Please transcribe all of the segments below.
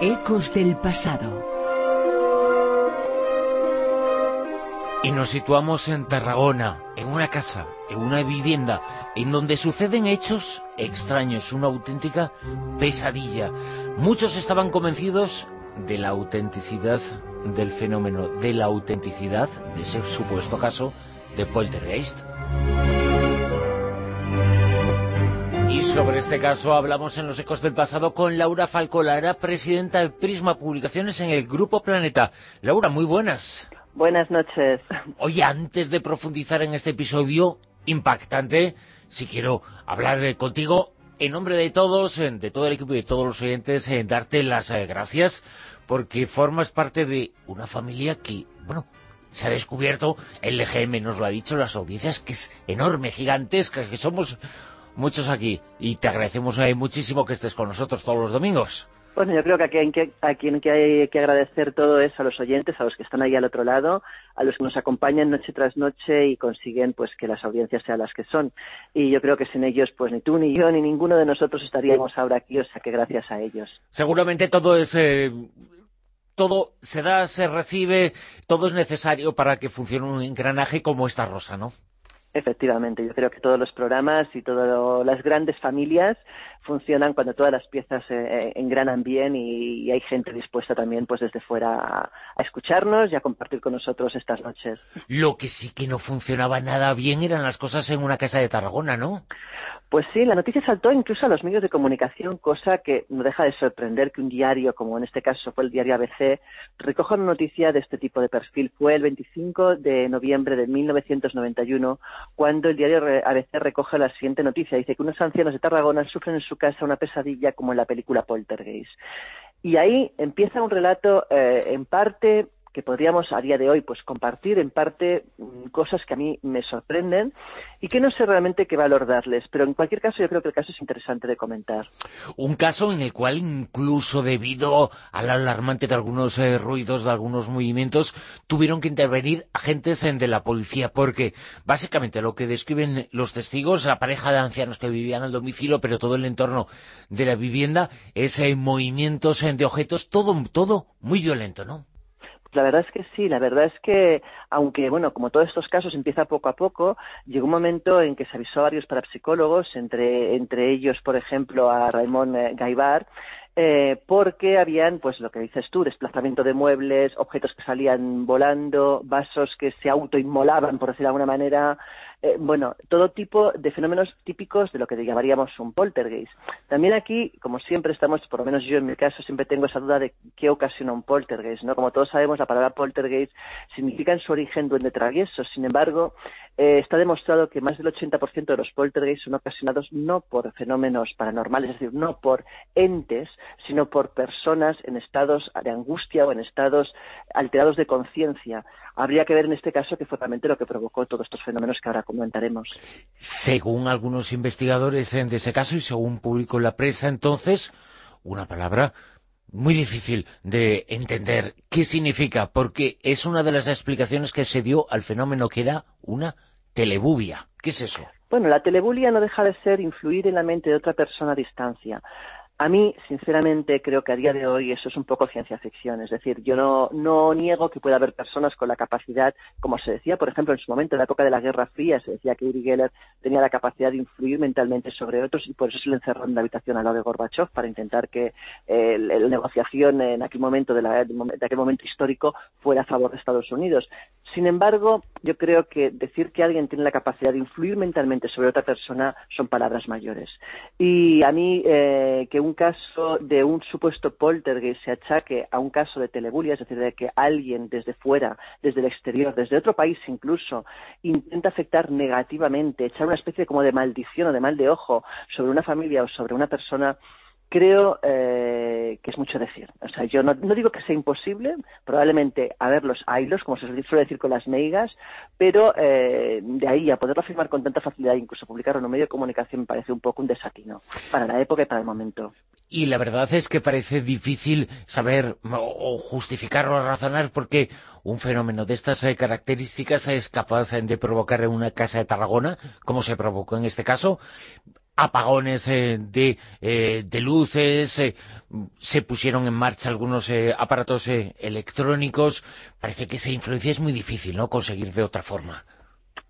Ecos del pasado. Y nos situamos en Tarragona, en una casa, en una vivienda, en donde suceden hechos extraños, una auténtica pesadilla. Muchos estaban convencidos de la autenticidad del fenómeno, de la autenticidad de ese supuesto caso de Poltergeist. Sobre este caso hablamos en los Ecos del Pasado con Laura Falcolara, presidenta de Prisma Publicaciones en el Grupo Planeta. Laura, muy buenas. Buenas noches. Oye, antes de profundizar en este episodio impactante, si quiero hablar contigo en nombre de todos, de todo el equipo y de todos los oyentes, darte las eh, gracias porque formas parte de una familia que, bueno, se ha descubierto, el EGM nos lo ha dicho, las audiencias, que es enorme, gigantesca, que somos muchos aquí y te agradecemos eh, muchísimo que estés con nosotros todos los domingos. Bueno, yo creo que a quien, a quien que hay que agradecer todo es a los oyentes, a los que están ahí al otro lado, a los que nos acompañan noche tras noche y consiguen pues que las audiencias sean las que son. Y yo creo que sin ellos, pues ni tú, ni yo, ni ninguno de nosotros estaríamos ahora aquí, o sea que gracias a ellos. Seguramente todo es... Eh, todo se da, se recibe, todo es necesario para que funcione un engranaje como esta rosa, ¿no? Efectivamente, yo creo que todos los programas y todas las grandes familias funcionan cuando todas las piezas eh, eh, engranan bien y, hay gente dispuesta también pues desde fuera a, escucharnos y a compartir con nosotros estas noches. Lo que sí que no funcionaba nada bien eran las cosas en una casa de Tarragona, ¿no? Pues sí, la noticia saltó incluso a los medios de comunicación, cosa que no deja de sorprender que un diario, como en este caso fue el diario ABC, recoja una noticia de este tipo de perfil. Fue el 25 de noviembre de 1991 cuando el diario ABC recoge la siguiente noticia. Dice que unos ancianos de Tarragona sufren en su casa una pesadilla como en la película Poltergeist. Y ahí empieza un relato eh, en parte que podríamos a día de hoy pues compartir en parte mm, cosas que a mí me sorprenden y que no sé realmente qué valor darles, pero en cualquier caso yo creo que el caso es interesante de comentar. Un caso en el cual incluso debido al alarmante de algunos eh, ruidos, de algunos movimientos, tuvieron que intervenir agentes de la policía, porque básicamente lo que describen los testigos, la pareja de ancianos que vivían al domicilio, pero todo el entorno de la vivienda, es eh, movimientos eh, de objetos, todo, todo muy violento, ¿no? La verdad es que sí, la verdad es que, aunque, bueno, como todos estos casos empieza poco a poco, llegó un momento en que se avisó a varios parapsicólogos, entre, entre ellos, por ejemplo, a Raymond eh, Gaibar, eh, porque habían, pues lo que dices tú, desplazamiento de muebles, objetos que salían volando, vasos que se autoinmolaban, por decir de alguna manera, eh, bueno, todo tipo de fenómenos típicos de lo que llamaríamos un poltergeist. También aquí, como siempre estamos, por lo menos yo en mi caso, siempre tengo esa duda de qué ocasiona un poltergeist, ¿no? Como todos sabemos, la palabra poltergeist significa en su origen duende travieso. Sin embargo, eh, está demostrado que más del 80% de los poltergeists son ocasionados no por fenómenos paranormales, es decir, no por entes, sino por personas en estados de angustia o en estados alterados de conciencia. Habría que ver en este caso qué fue realmente lo que provocó todos estos fenómenos que ahora comentaremos. Según algunos investigadores de ese caso y según publicó la prensa, entonces, una palabra muy difícil de entender qué significa, porque es una de las explicaciones que se dio al fenómeno que era una telebubia. ¿Qué es eso? Bueno, la telebulia no deja de ser influir en la mente de otra persona a distancia. A mí, sinceramente, creo que a día de hoy eso es un poco ciencia ficción. Es decir, yo no, niego que pueda haber personas con la capacidad, como se decía, por ejemplo, en su momento, en la época de la Guerra Fría, se decía que Uri Geller tenía la capacidad de influir mentalmente sobre otros y por eso se le encerró en la habitación al lado de Gorbachev para intentar que eh, la negociación en aquel momento de, la, momento histórico fuera a favor de Estados Unidos. Sin embargo, yo creo que decir que alguien tiene la capacidad de influir mentalmente sobre otra persona son palabras mayores. Y a mí, eh, que un caso de un supuesto poltergeist se achaque a un caso de telebulia, es decir, de que alguien desde fuera, desde el exterior, desde otro país incluso, intenta afectar negativamente, echar una especie como de maldición o de mal de ojo sobre una familia o sobre una persona, creo eh, que es mucho decir. O sea, yo no, digo que sea imposible, probablemente a ver los hilos, como se suele decir con las meigas, pero eh, de ahí a poderlo afirmar con tanta facilidad, incluso publicarlo en un medio de comunicación, me parece un poco un desatino para la época y para el momento. Y la verdad es que parece difícil saber o justificar o razonar porque un fenómeno de estas eh, características es capaz de provocar en una casa de Tarragona, como se provocó en este caso, apagones de, de, luces, se pusieron en marcha algunos aparatos electrónicos. Parece que esa influencia es muy difícil, ¿no?, conseguir de otra forma.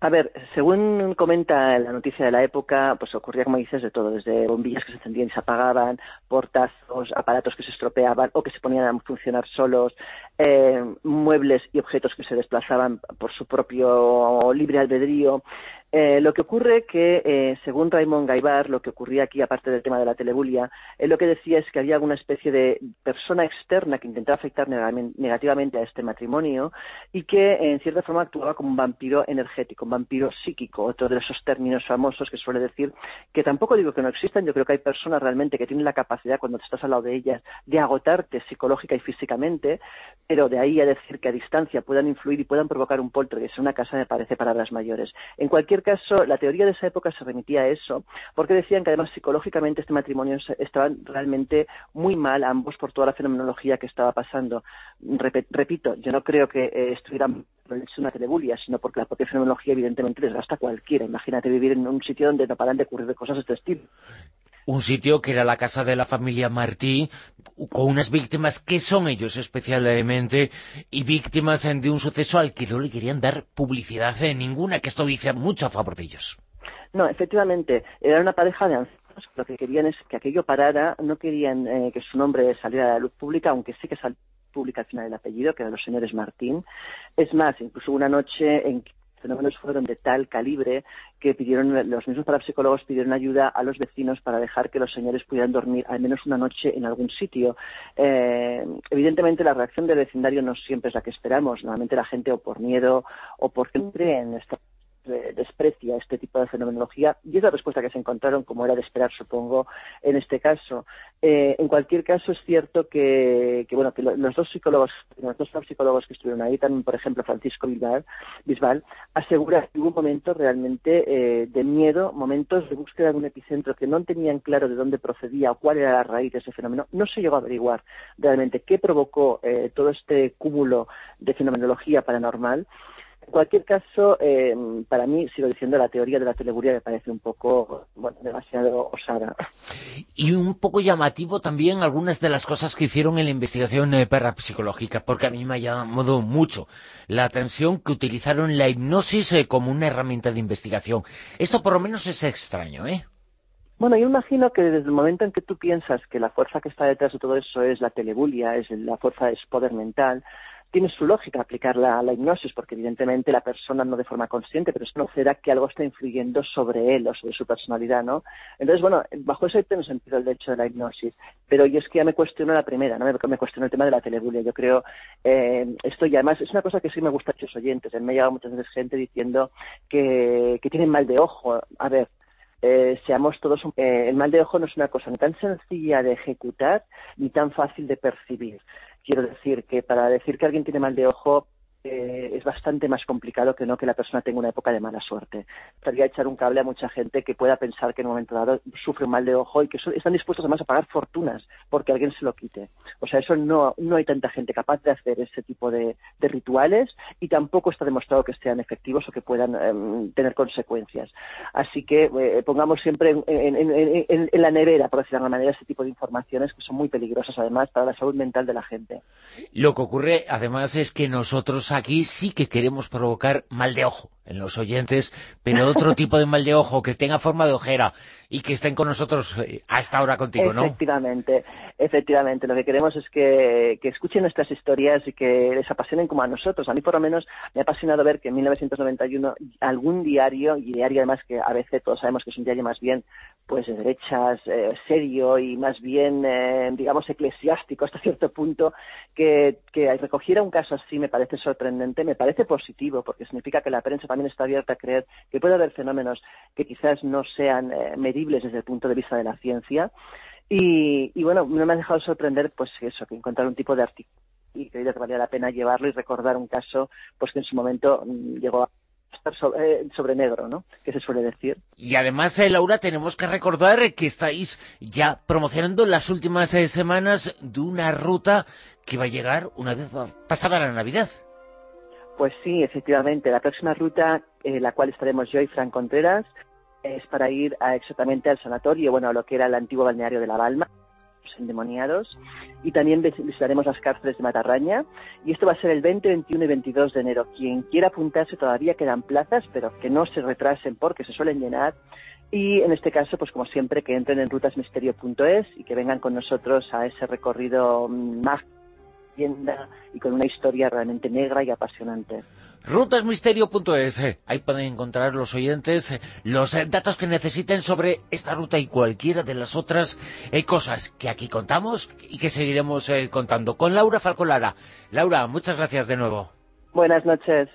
A ver, según comenta la noticia de la época, pues ocurría, como dices, de todo, desde bombillas que se encendían y se apagaban, portazos, aparatos que se estropeaban o que se ponían a funcionar solos, eh, muebles y objetos que se desplazaban por su propio libre albedrío, eh, lo que ocurre que, eh, según Raymond Gaibar, lo que ocurría aquí, aparte del tema de la telebulia, él lo que decía es que había alguna especie de persona externa que intentaba afectar negativamente a este matrimonio y que, en cierta forma, actuaba como un vampiro energético, un vampiro psíquico, otro de esos términos famosos que suele decir que tampoco digo que no existan, yo creo que hay personas realmente que tienen la capacidad, cuando te estás al lado de ellas, de agotarte psicológica y físicamente, pero de ahí a decir que a distancia puedan influir y puedan provocar un poltergeist en una casa me parece palabras mayores. En cualquier caso, la teoría de esa época se remitía a eso, porque decían que además psicológicamente este matrimonio estaba realmente muy mal ambos por toda la fenomenología que estaba pasando. repito, yo no creo que eh, estuvieran es una telebulia, sino porque la propia fenomenología evidentemente desgasta a cualquiera. Imagínate vivir en un sitio donde no paran de ocurrir cosas de este estilo un sitio que era la casa de la familia Martí, con unas víctimas que son ellos especialmente, y víctimas de un suceso al que no le querían dar publicidad en ninguna, que esto dice mucho a favor de ellos. No, efectivamente, era una pareja de ancianos, lo que querían es que aquello parara, no querían eh, que su nombre saliera a la luz pública, aunque sí que salió pública al final el apellido, que eran los señores Martín. Es más, incluso una noche en fenómenos fueron de tal calibre que pidieron, los mismos parapsicólogos pidieron ayuda a los vecinos para dejar que los señores pudieran dormir al menos una noche en algún sitio. Eh, evidentemente la reacción del vecindario no siempre es la que esperamos. Normalmente la gente o por miedo o porque cree en esta desprecia este tipo de fenomenología y es la respuesta que se encontraron, como era de esperar, supongo, en este caso. Eh, en cualquier caso, es cierto que, bueno, que los dos psicólogos, los dos psicólogos que estuvieron ahí, también, por ejemplo, Francisco Bisbal, Bisbal asegura que hubo momentos realmente eh, de miedo, momentos de búsqueda de un epicentro que no tenían claro de dónde procedía o cuál era la raíz de ese fenómeno. No se llegó a averiguar realmente qué provocó eh, todo este cúmulo de fenomenología paranormal. En cualquier caso, eh, para mí, sigo diciendo, la teoría de la teleguría me parece un poco, bueno, demasiado osada. Y un poco llamativo también algunas de las cosas que hicieron en la investigación eh, parapsicológica, porque a mí me ha llamado mucho la atención que utilizaron la hipnosis eh, como una herramienta de investigación. Esto por lo menos es extraño, ¿eh? Bueno, yo imagino que desde el momento en que tú piensas que la fuerza que está detrás de todo eso es la telebulia, es la fuerza, es poder mental, tiene su lógica aplicar la, hipnosis, porque evidentemente la persona no de forma consciente, pero es conocerá que algo está influyendo sobre él o sobre su personalidad, ¿no? Entonces, bueno, bajo ese tiene sentido el hecho de la hipnosis, pero yo es que ya me cuestiono la primera, ¿no? Me, cuestiono el tema de la telebulia. Yo creo, eh, esto ya además es una cosa que sí me gusta a los oyentes. Me ha llegado muchas veces gente diciendo que, que tienen mal de ojo. A ver, eh, seamos todos eh, el mal de ojo no es una cosa ni tan sencilla de ejecutar ni tan fácil de percibir. Quiero decir que para decir que alguien tiene mal de ojo eh, es bastante más complicado que no que la persona tenga una época de mala suerte. Estaría echar un cable a mucha gente que pueda pensar que en un momento dado sufre un mal de ojo y que están dispuestos además a pagar fortunas porque alguien se lo quite. O sea, eso no, no hay tanta gente capaz de hacer ese tipo de, rituales y tampoco está demostrado que sean efectivos o que puedan em, tener consecuencias. Así que eh, pongamos siempre en, la nevera, por decirlo de alguna manera, ese tipo de informaciones que son muy peligrosas además para la salud mental de la gente. Lo que ocurre además es que nosotros aquí sí que queremos provocar mal de ojo en los oyentes, pero otro tipo de mal de ojo que tenga forma de ojera y que estén con nosotros eh, hasta ahora contigo, ¿no? Efectivamente, efectivamente. Lo que queremos es que, escuchen nuestras historias y que les apasionen como a nosotros. A mí, por lo menos, me ha apasionado ver que en 1991 algún diario, y diario además que a veces todos sabemos que es un diario más bien pues de derechas, eh, serio y más bien, eh, digamos, eclesiástico hasta cierto punto, que, que recogiera un caso así me parece sorprendente, me parece positivo, porque significa que la prensa también está abierta a creer que puede haber fenómenos que quizás no sean eh, medibles desde el punto de vista de la ciencia. Y, bueno, no me ha dejado sorprender, pues eso, que encontrar un tipo de artículo y que valía la pena llevarlo y recordar un caso pues que en su momento mm, llegó a estar eh, sobre, negro, ¿no? Que se suele decir. Y además, eh, Laura, tenemos que recordar que estáis ya promocionando las últimas eh, semanas de una ruta que va a llegar una vez pasada la Navidad. Pues sí, efectivamente. La próxima ruta, la cual estaremos yo y Fran Contreras, es para ir exactamente al sanatorio, bueno, a lo que era el antiguo balneario de La Balma, los endemoniados, y también visitaremos las cárceles de Matarraña, y esto va a ser el 20, 21 y 22 de enero. Quien quiera apuntarse todavía quedan plazas, pero que no se retrasen porque se suelen llenar, y en este caso, pues como siempre, que entren en rutasmisterio.es y que vengan con nosotros a ese recorrido más y con una historia realmente negra y apasionante. Rutasmisterio.es, eh, ahí pueden encontrar los oyentes eh, los eh, datos que necesiten sobre esta ruta y cualquiera de las otras cosas que aquí contamos y que seguiremos contando con Laura Falcolara. Laura, muchas gracias de nuevo. Buenas noches.